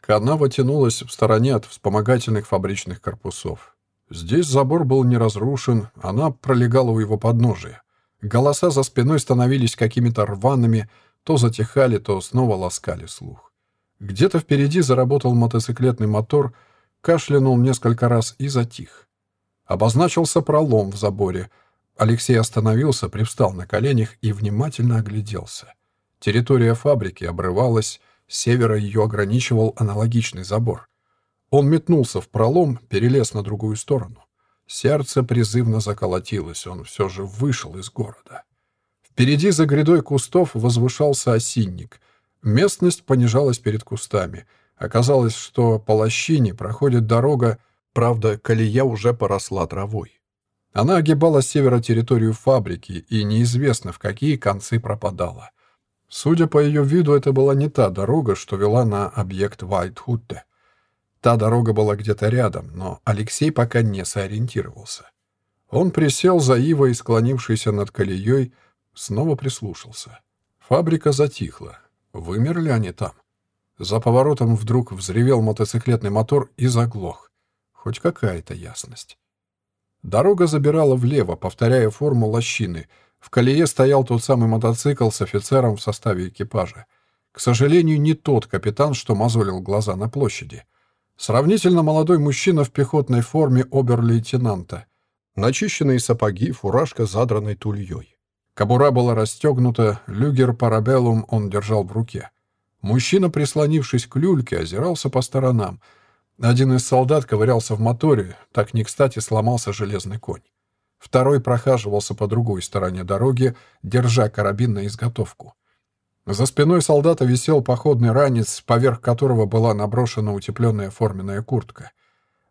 Канава тянулась в стороне от вспомогательных фабричных корпусов. Здесь забор был не разрушен, она пролегала у его подножия. Голоса за спиной становились какими-то рваными, то затихали, то снова ласкали слух. Где-то впереди заработал мотоциклетный мотор, кашлянул несколько раз и затих. Обозначился пролом в заборе. Алексей остановился, привстал на коленях и внимательно огляделся. Территория фабрики обрывалась, с севера ее ограничивал аналогичный забор. Он метнулся в пролом, перелез на другую сторону. Сердце призывно заколотилось, он все же вышел из города. Впереди за грядой кустов возвышался осинник. Местность понижалась перед кустами. Оказалось, что по лощине проходит дорога, правда, колея уже поросла травой. Она огибала с севера территорию фабрики и неизвестно в какие концы пропадала. Судя по ее виду, это была не та дорога, что вела на объект Вайтхутте. Та дорога была где-то рядом, но Алексей пока не сориентировался. Он присел за Ивой, склонившийся над колеей, снова прислушался. Фабрика затихла. Вымерли они там. За поворотом вдруг взревел мотоциклетный мотор и заглох. Хоть какая-то ясность. Дорога забирала влево, повторяя форму лощины — в колее стоял тот самый мотоцикл с офицером в составе экипажа. К сожалению, не тот капитан, что мозолил глаза на площади. Сравнительно молодой мужчина в пехотной форме обер-лейтенанта. Начищенные сапоги, фуражка задранной тульей. Кобура была расстегнута, люгер парабеллум он держал в руке. Мужчина, прислонившись к люльке, озирался по сторонам. Один из солдат ковырялся в моторе, так не кстати сломался железный конь. Второй прохаживался по другой стороне дороги, держа карабин на изготовку. За спиной солдата висел походный ранец, поверх которого была наброшена утепленная форменная куртка.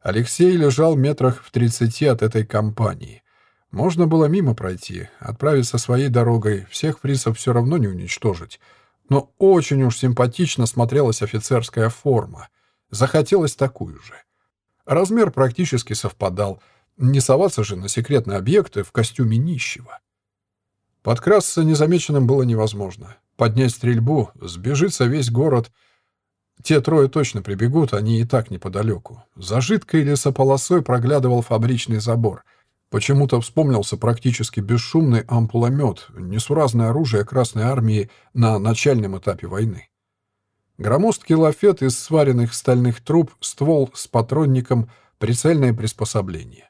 Алексей лежал метрах в тридцати от этой компании. Можно было мимо пройти, отправиться своей дорогой, всех фрисов все равно не уничтожить. Но очень уж симпатично смотрелась офицерская форма. Захотелось такую же. Размер практически совпадал — не соваться же на секретные объекты в костюме нищего. Подкрасться незамеченным было невозможно. Поднять стрельбу, сбежится весь город. Те трое точно прибегут, они и так неподалеку. За жидкой лесополосой проглядывал фабричный забор. Почему-то вспомнился практически бесшумный ампуломет, несуразное оружие Красной Армии на начальном этапе войны. Громоздкий лафет из сваренных стальных труб, ствол с патронником, прицельное приспособление.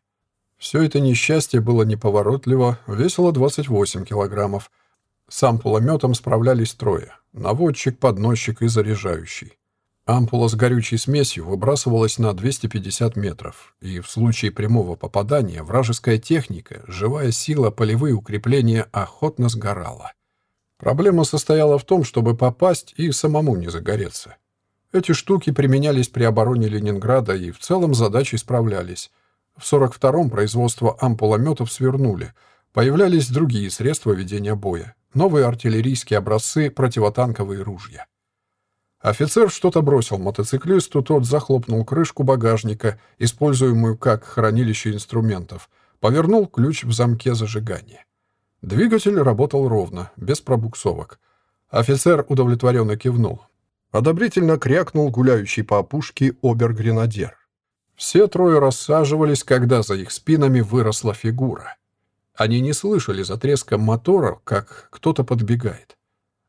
Все это несчастье было неповоротливо, весило 28 килограммов. С ампулометом справлялись трое — наводчик, подносчик и заряжающий. Ампула с горючей смесью выбрасывалась на 250 метров, и в случае прямого попадания вражеская техника, живая сила, полевые укрепления охотно сгорала. Проблема состояла в том, чтобы попасть и самому не загореться. Эти штуки применялись при обороне Ленинграда и в целом задачи справлялись. В 42-м производство ампулометов свернули. Появлялись другие средства ведения боя. Новые артиллерийские образцы, противотанковые ружья. Офицер что-то бросил мотоциклисту, тот захлопнул крышку багажника, используемую как хранилище инструментов, повернул ключ в замке зажигания. Двигатель работал ровно, без пробуксовок. Офицер удовлетворенно кивнул. Одобрительно крякнул гуляющий по опушке обер-гренадер. Все трое рассаживались, когда за их спинами выросла фигура. Они не слышали за треском мотора, как кто-то подбегает.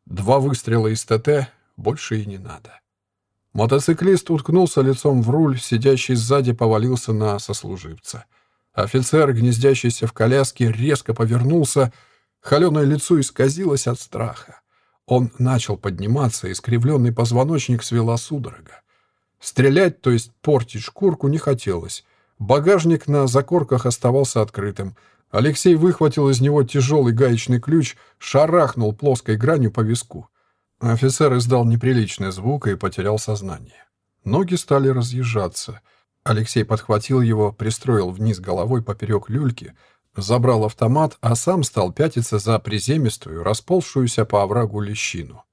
Два выстрела из ТТ, больше и не надо. Мотоциклист уткнулся лицом в руль, сидящий сзади повалился на сослуживца. Офицер, гнездящийся в коляске, резко повернулся, холеное лицо исказилось от страха. Он начал подниматься, искривленный позвоночник свела судорога. Стрелять, то есть портить шкурку, не хотелось. Багажник на закорках оставался открытым. Алексей выхватил из него тяжелый гаечный ключ, шарахнул плоской гранью по виску. Офицер издал неприличный звук и потерял сознание. Ноги стали разъезжаться. Алексей подхватил его, пристроил вниз головой поперек люльки, забрал автомат, а сам стал пятиться за приземистую, расползшуюся по оврагу лещину.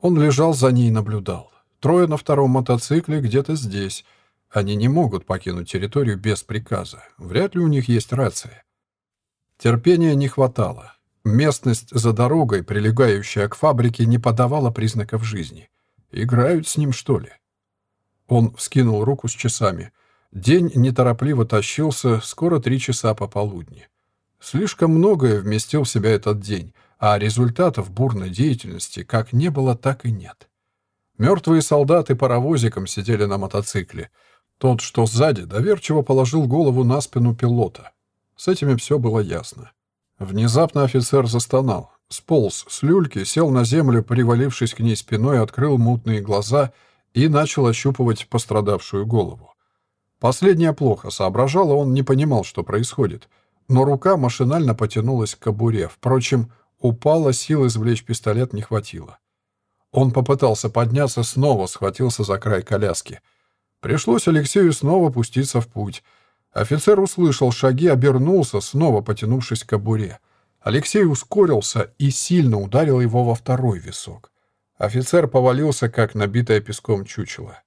Он лежал за ней и наблюдал. Трое на втором мотоцикле где-то здесь. Они не могут покинуть территорию без приказа. Вряд ли у них есть рация. Терпения не хватало. Местность за дорогой, прилегающая к фабрике, не подавала признаков жизни. Играют с ним, что ли? Он вскинул руку с часами. День неторопливо тащился, скоро три часа пополудни. Слишком многое вместил в себя этот день, а результатов бурной деятельности как не было, так и нет. Мертвые солдаты паровозиком сидели на мотоцикле. Тот, что сзади, доверчиво положил голову на спину пилота. С этими все было ясно. Внезапно офицер застонал. Сполз с люльки, сел на землю, привалившись к ней спиной, открыл мутные глаза и начал ощупывать пострадавшую голову. Последнее плохо соображало, он не понимал, что происходит. Но рука машинально потянулась к кобуре. Впрочем, упала, сил извлечь пистолет не хватило. Он попытался подняться, снова схватился за край коляски. Пришлось Алексею снова пуститься в путь — Офицер услышал шаги, обернулся, снова потянувшись к кобуре. Алексей ускорился и сильно ударил его во второй висок. Офицер повалился, как набитое песком чучело.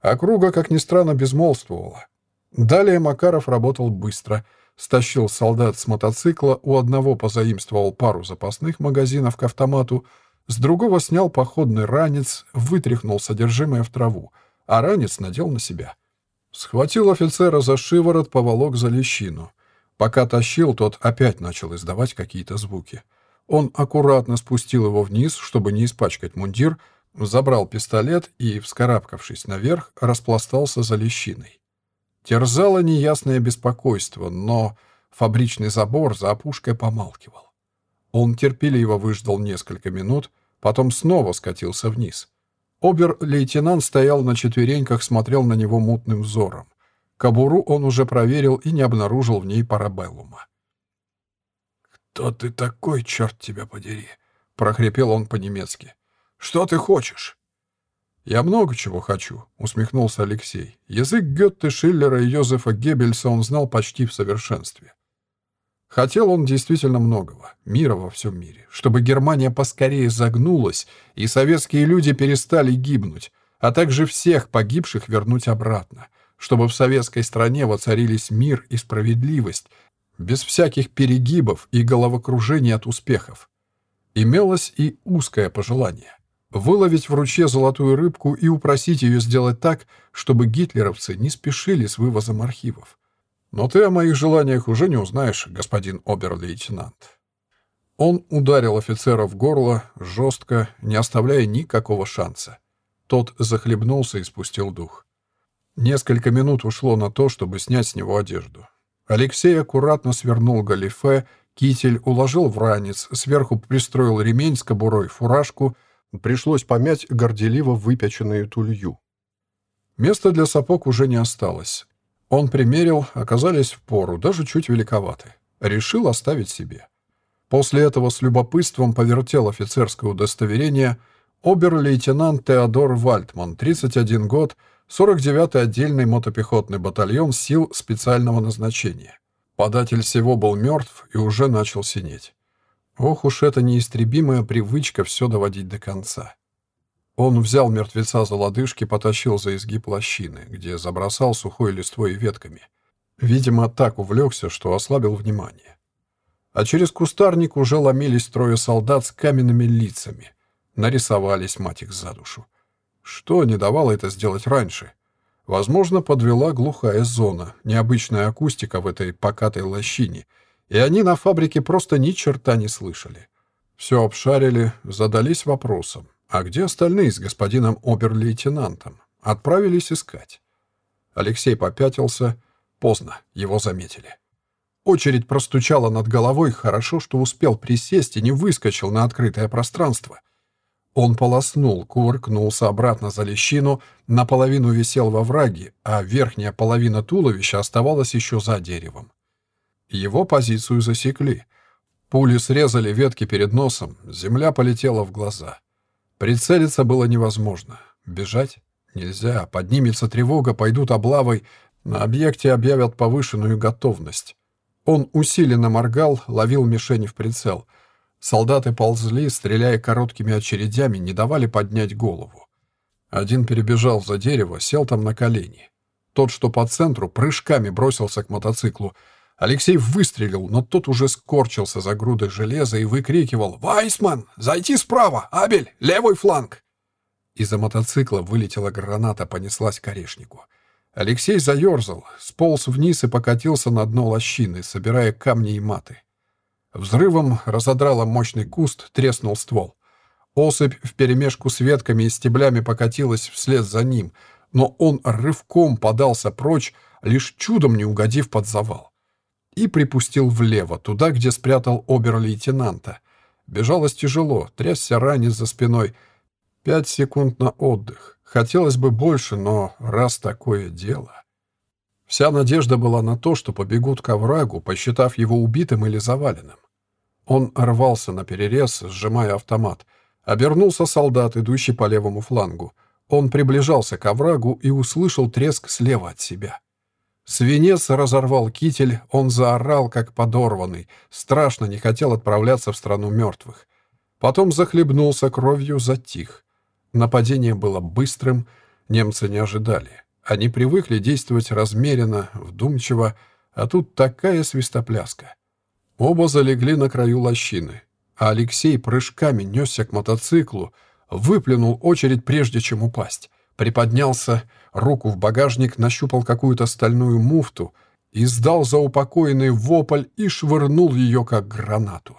Округа, как ни странно, безмолвствовала. Далее Макаров работал быстро. Стащил солдат с мотоцикла, у одного позаимствовал пару запасных магазинов к автомату, с другого снял походный ранец, вытряхнул содержимое в траву, а ранец надел на себя — Схватил офицера за шиворот, поволок за лещину. Пока тащил, тот опять начал издавать какие-то звуки. Он аккуратно спустил его вниз, чтобы не испачкать мундир, забрал пистолет и, вскарабкавшись наверх, распластался за лещиной. Терзало неясное беспокойство, но фабричный забор за опушкой помалкивал. Он терпеливо выждал несколько минут, потом снова скатился вниз — Обер-лейтенант стоял на четвереньках, смотрел на него мутным взором. Кобуру он уже проверил и не обнаружил в ней парабеллума. «Кто ты такой, черт тебя подери?» — прохрипел он по-немецки. «Что ты хочешь?» «Я много чего хочу», — усмехнулся Алексей. Язык Гетте, Шиллера и Йозефа Геббельса он знал почти в совершенстве. Хотел он действительно многого, мира во всем мире, чтобы Германия поскорее загнулась, и советские люди перестали гибнуть, а также всех погибших вернуть обратно, чтобы в советской стране воцарились мир и справедливость, без всяких перегибов и головокружений от успехов. Имелось и узкое пожелание — выловить в ручье золотую рыбку и упросить ее сделать так, чтобы гитлеровцы не спешили с вывозом архивов. Но ты о моих желаниях уже не узнаешь, господин обер-лейтенант». Он ударил офицера в горло, жестко, не оставляя никакого шанса. Тот захлебнулся и спустил дух. Несколько минут ушло на то, чтобы снять с него одежду. Алексей аккуратно свернул галифе, китель уложил в ранец, сверху пристроил ремень с кобурой, фуражку. Пришлось помять горделиво выпяченную тулью. Места для сапог уже не осталось. Он примерил, оказались в пору, даже чуть великоваты. Решил оставить себе. После этого с любопытством повертел офицерское удостоверение обер-лейтенант Теодор Вальтман, 31 год, 49-й отдельный мотопехотный батальон сил специального назначения. Податель всего был мертв и уже начал синеть. Ох уж эта неистребимая привычка все доводить до конца. Он взял мертвеца за лодыжки, потащил за изгиб лощины, где забросал сухой листвой и ветками. Видимо, так увлекся, что ослабил внимание. А через кустарник уже ломились трое солдат с каменными лицами. Нарисовались, мать их, за душу. Что не давало это сделать раньше? Возможно, подвела глухая зона, необычная акустика в этой покатой лощине, и они на фабрике просто ни черта не слышали. Все обшарили, задались вопросом. А где остальные с господином обер-лейтенантом? Отправились искать. Алексей попятился. Поздно, его заметили. Очередь простучала над головой, хорошо, что успел присесть и не выскочил на открытое пространство. Он полоснул, кувыркнулся обратно за лещину, наполовину висел во враге, а верхняя половина туловища оставалась еще за деревом. Его позицию засекли. Пули срезали ветки перед носом, земля полетела в глаза. Прицелиться было невозможно. Бежать нельзя. Поднимется тревога, пойдут облавой. На объекте объявят повышенную готовность. Он усиленно моргал, ловил мишени в прицел. Солдаты ползли, стреляя короткими очередями, не давали поднять голову. Один перебежал за дерево, сел там на колени. Тот, что по центру, прыжками бросился к мотоциклу. Алексей выстрелил, но тот уже скорчился за грудой железа и выкрикивал «Вайсман! Зайти справа! Абель! Левый фланг!» Из-за мотоцикла вылетела граната, понеслась к орешнику. Алексей заерзал, сполз вниз и покатился на дно лощины, собирая камни и маты. Взрывом разодрало мощный куст, треснул ствол. Осыпь вперемешку с ветками и стеблями покатилась вслед за ним, но он рывком подался прочь, лишь чудом не угодив под завал. И припустил влево, туда, где спрятал обер-лейтенанта. Бежалось тяжело, трясся ранец за спиной. Пять секунд на отдых. Хотелось бы больше, но раз такое дело... Вся надежда была на то, что побегут к оврагу, посчитав его убитым или заваленным. Он рвался на перерез, сжимая автомат. Обернулся солдат, идущий по левому флангу. Он приближался к оврагу и услышал треск слева от себя. Свинец разорвал китель, он заорал, как подорванный, страшно не хотел отправляться в страну мертвых. Потом захлебнулся кровью, затих. Нападение было быстрым, немцы не ожидали. Они привыкли действовать размеренно, вдумчиво, а тут такая свистопляска. Оба залегли на краю лощины, а Алексей прыжками несся к мотоциклу, выплюнул очередь, прежде чем упасть. Приподнялся, руку в багажник, нащупал какую-то стальную муфту, издал заупокоенный вопль и швырнул ее, как гранату.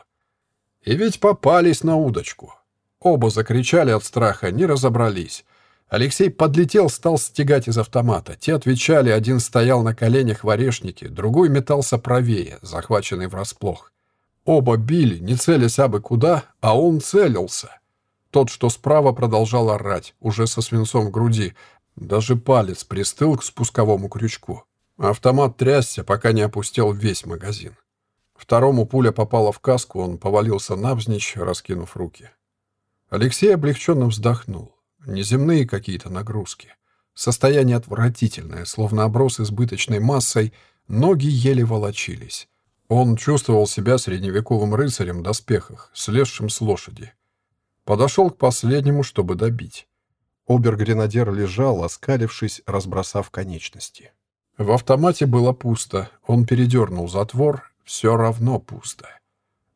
И ведь попались на удочку. Оба закричали от страха, не разобрались. Алексей подлетел, стал стегать из автомата. Те отвечали, один стоял на коленях в орешнике, другой метался правее, захваченный врасплох. Оба били, не целясь абы куда, а он целился. Тот, что справа, продолжал орать, уже со свинцом в груди. Даже палец пристыл к спусковому крючку. Автомат трясся, пока не опустил весь магазин. Второму пуля попала в каску, он повалился навзничь, раскинув руки. Алексей облегченно вздохнул. Неземные какие-то нагрузки. Состояние отвратительное, словно оброс избыточной массой, ноги еле волочились. Он чувствовал себя средневековым рыцарем в доспехах, слезшим с лошади. Подошел к последнему, чтобы добить. Обер-гренадер лежал, оскалившись, разбросав конечности. В автомате было пусто. Он передернул затвор. Все равно пусто.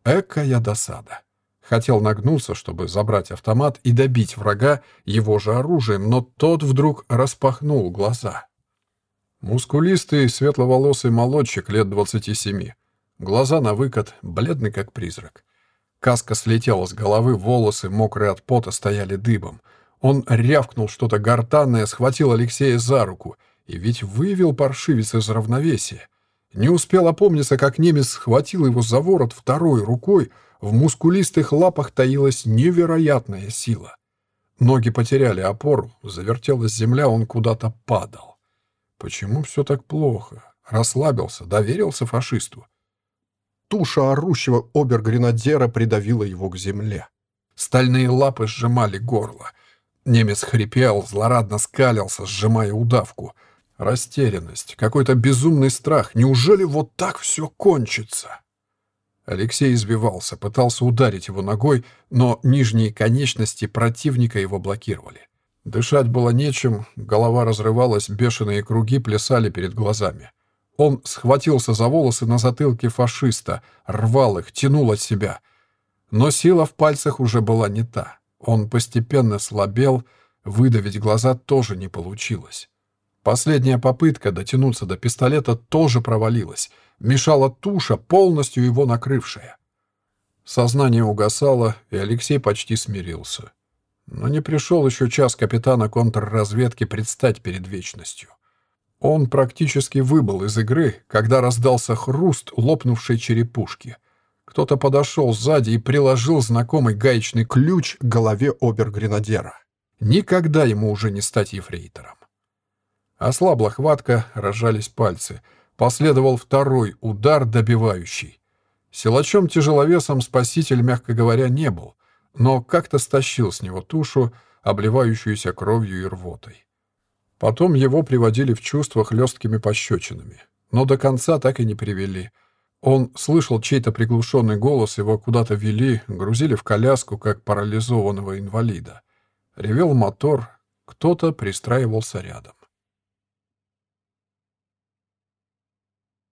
Экая досада. Хотел нагнуться, чтобы забрать автомат и добить врага его же оружием, но тот вдруг распахнул глаза. Мускулистый, светловолосый молодчик лет двадцати семи. Глаза на выкат, бледный как призрак. Каска слетела с головы, волосы, мокрые от пота, стояли дыбом. Он рявкнул что-то гортанное, схватил Алексея за руку и ведь вывел паршивец из равновесия. Не успел опомниться, как немец схватил его за ворот второй рукой, в мускулистых лапах таилась невероятная сила. Ноги потеряли опору, завертелась земля, он куда-то падал. Почему все так плохо? Расслабился, доверился фашисту. Туша орущего обер-гренадера придавила его к земле. Стальные лапы сжимали горло. Немец хрипел, злорадно скалился, сжимая удавку. Растерянность, какой-то безумный страх. Неужели вот так все кончится? Алексей избивался, пытался ударить его ногой, но нижние конечности противника его блокировали. Дышать было нечем, голова разрывалась, бешеные круги плясали перед глазами. Он схватился за волосы на затылке фашиста, рвал их, тянул от себя. Но сила в пальцах уже была не та. Он постепенно слабел, выдавить глаза тоже не получилось. Последняя попытка дотянуться до пистолета тоже провалилась — мешала туша, полностью его накрывшая. Сознание угасало, и Алексей почти смирился. Но не пришел еще час капитана контрразведки предстать перед вечностью. Он практически выбыл из игры, когда раздался хруст лопнувшей черепушки. Кто-то подошел сзади и приложил знакомый гаечный ключ к голове обер-гренадера. Никогда ему уже не стать ефрейтором. Ослабла хватка, разжались пальцы — Последовал второй удар, добивающий. Силачом-тяжеловесом спаситель, мягко говоря, не был, но как-то стащил с него тушу, обливающуюся кровью и рвотой. Потом его приводили в чувство хлесткими пощечинами, но до конца так и не привели. Он слышал чей-то приглушенный голос, его куда-то вели, грузили в коляску, как парализованного инвалида. Ревел мотор, кто-то пристраивался рядом.